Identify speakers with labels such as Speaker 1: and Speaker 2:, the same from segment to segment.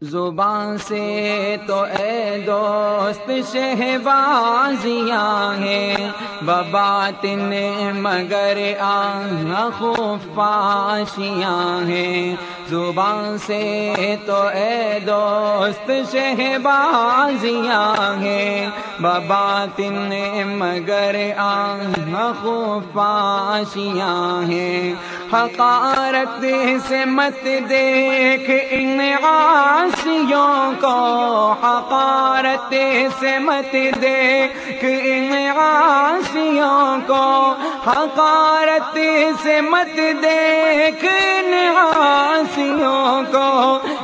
Speaker 1: زبان سے تو اے دوست شہبازیاں ہیں۔ ببات مگر آ پاشیاں ہیں۔ زبان سے تو اے دوست شہبازیاں ہیں۔ بباطن مگر آ خفاشیاں ہیں۔ حقارت سے مت دیکھ ان عاصیوں کو۔ حقارت سے مت دیکھ ان عاصیوں کو۔ حقارت سے مت دیکھ ان عاصیوں کو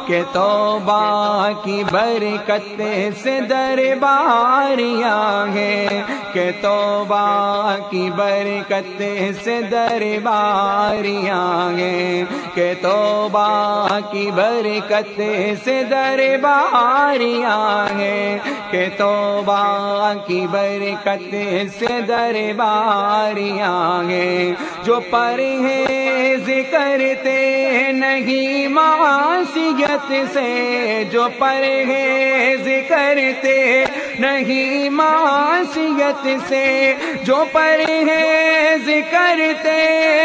Speaker 1: کہ توبہ کی برکت سے درباریاں ہیں کہ توبہ کی برکت سے درباریاں ہیں کہ توبہ کی برکت سے درباریاں ہیں کہ توبہ کی برکت سے درباریاں ہیں جو پرہیز کرتے نہیں معاشیت سے جو پرہیز کرتے، نہیں معاشیت سے جو پرہیز کرتے،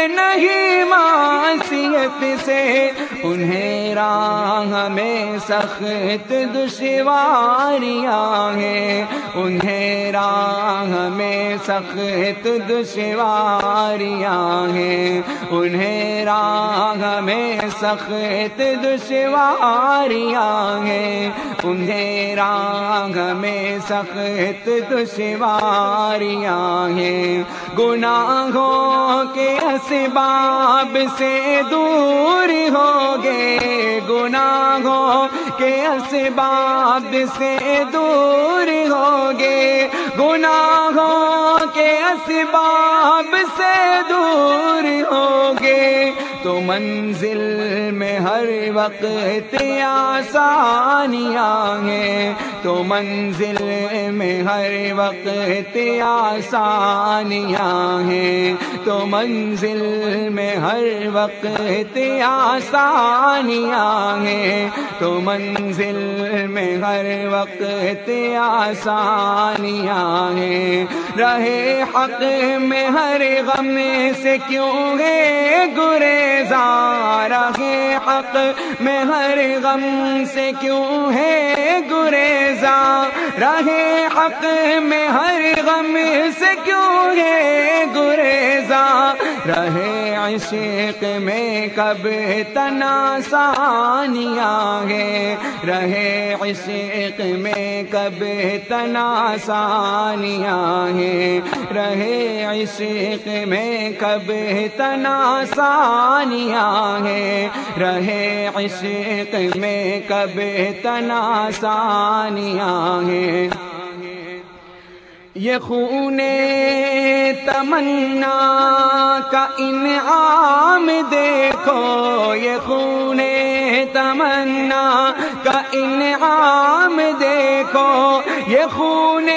Speaker 1: نہیں معاشیت سے انہیں راہ میں سخت دشواریاں ہیں، انہیں راہ میں سخت دشواریاں ہیں، انہیں راہ میں سخت دشواریاں ہیں انہیں راہ میں سخت دشواریاں ہیں۔ گناہوں کے اسباب سے دور ہو گے گناہوں کے اسباب سے دور ہو گے گناہوں کے اسباب سے دور ہو گے تو منزل میں ہر وقت آسانیاں ہیں۔ تو منزل میں ہر وقت آسانیاں ہیں۔ تو منزل میں ہر وقت آسانیاں ہیں۔ تو منزل میں ہر وقت آسانیاں ہیں۔ رہے حق میں ہر غم سے کیوں ہے گریزار رہے حق میں ہر غم سے کیوں ہے گریزا رہے حق میں ہر غم سے کیوں ہے گریزا رہے عشق میں کب تناسانیاں گے رہے عشق میں کب تناسانیاں ہیں۔ رہے عشق میں کب تناسانیاں ہیں۔ رہے عشق میں کب تناسانیاں ہیں۔ یہ خون تمنا کا انعام دیکھو۔ یہ خون تمنا کا انعام دیکھو، یہ خون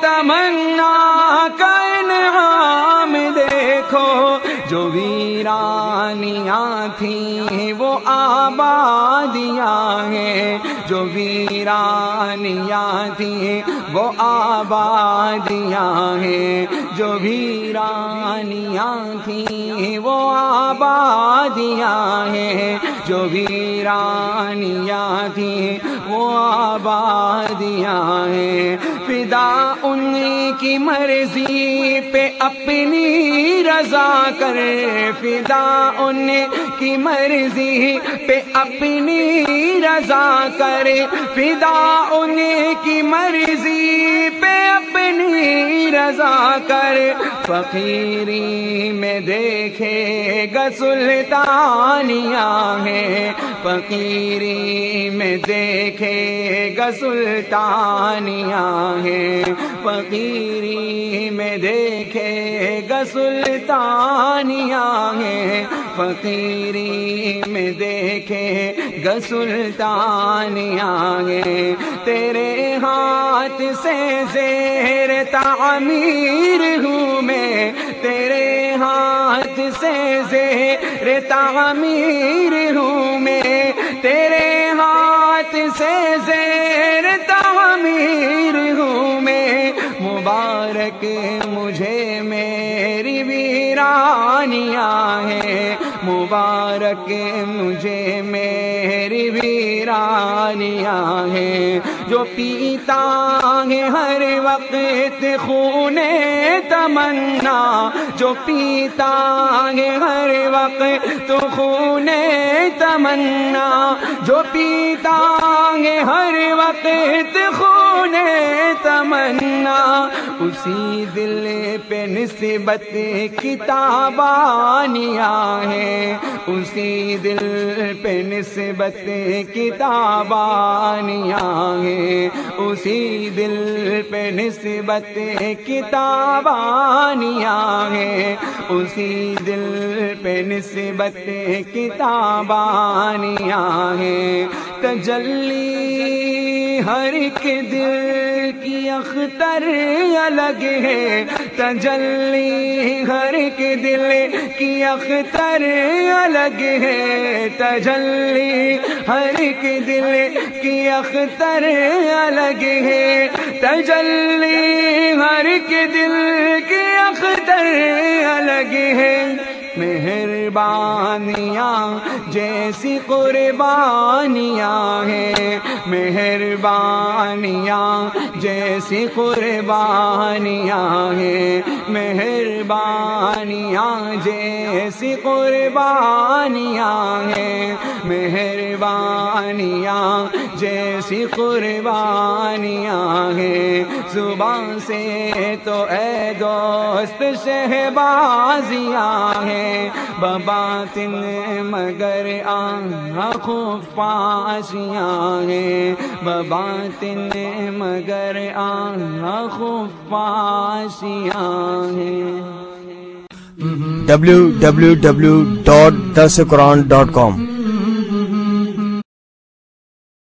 Speaker 1: تمنا کا انعام دیکھو۔ جو ویرانیاں تھیں، وہ آبادیاں ہیں۔ جو ویرانیاں تھیں، وہ آبادیاں ہیں۔ جو ویرانیاں تھیں، وہ آبادیاں ہیں، جو ویرانیاں تھیں، وہ آبادیاں ہیں۔ فدا ان کی مرضی پہ اپنی رضا کر۔ فدا ان کی مرضی پہ اپنی رضا کر۔ فدا ان کی مرضی رضا کر فقیری میں دیکھے گا سلطانیاں ہیں۔ فقیری میں دیکھے گا سلطانیاں ہیں۔ فقیری میں دیکھے گا سلطانیاں ہیں۔ فقیری میں دیکھے گا سلطانیاں ہیں۔ تیرے ہاں ہاتھ سے زیر تعمیر ہوں میں، تیرے ہاتھ سے زیر تعمیر ہوں میں، تیرے ہاتھ سے زیر تعمیر ہوں میں۔ مبارک مجھے میری ویرانیاں ہیں، مبارک مجھے میری ویرانیاں ہیں۔ جو پیتا ہے ہر وقت خون تمنا، جو پیتا ہے ہر وقت تو خون تمنا، جو پیتا ہے ہر وقت خون تمنا۔ اسی دل پہ نسبت کتابانیاں ہیں۔ اسی دل پہ نسبت کتابانیاں ہیں۔ اسی دل پہ نسبت کتابانیاں ہیں۔ اسی دل پہ نسبت کتابانیاں ہیں۔ تجلی ہر ایک دل کی اختر الگ ہے۔ تجلی ہر ایک دل کی اختر الگ ہے۔ تجلی ہر ایک دل کی اختر الگ ہے۔ تجلی ہر ایک دل کی اختر الگ ہے۔ مہربانیاں جیسی قربانیاں ہیں۔ مہربانیاں جیسی قربانیاں ہیں۔ مہربانیاں جیسی قربانیاں ہیں۔ مہربانیاں جیسی قربانیاں ہیں۔ زبان سے تو اے دوست شہبازیاں ہیں۔ بباطن مگر آنکھوں پاسیاں ہیں۔ بباطن مگر آنکھوں پاسیاں ہیں۔
Speaker 2: www.dasquran.com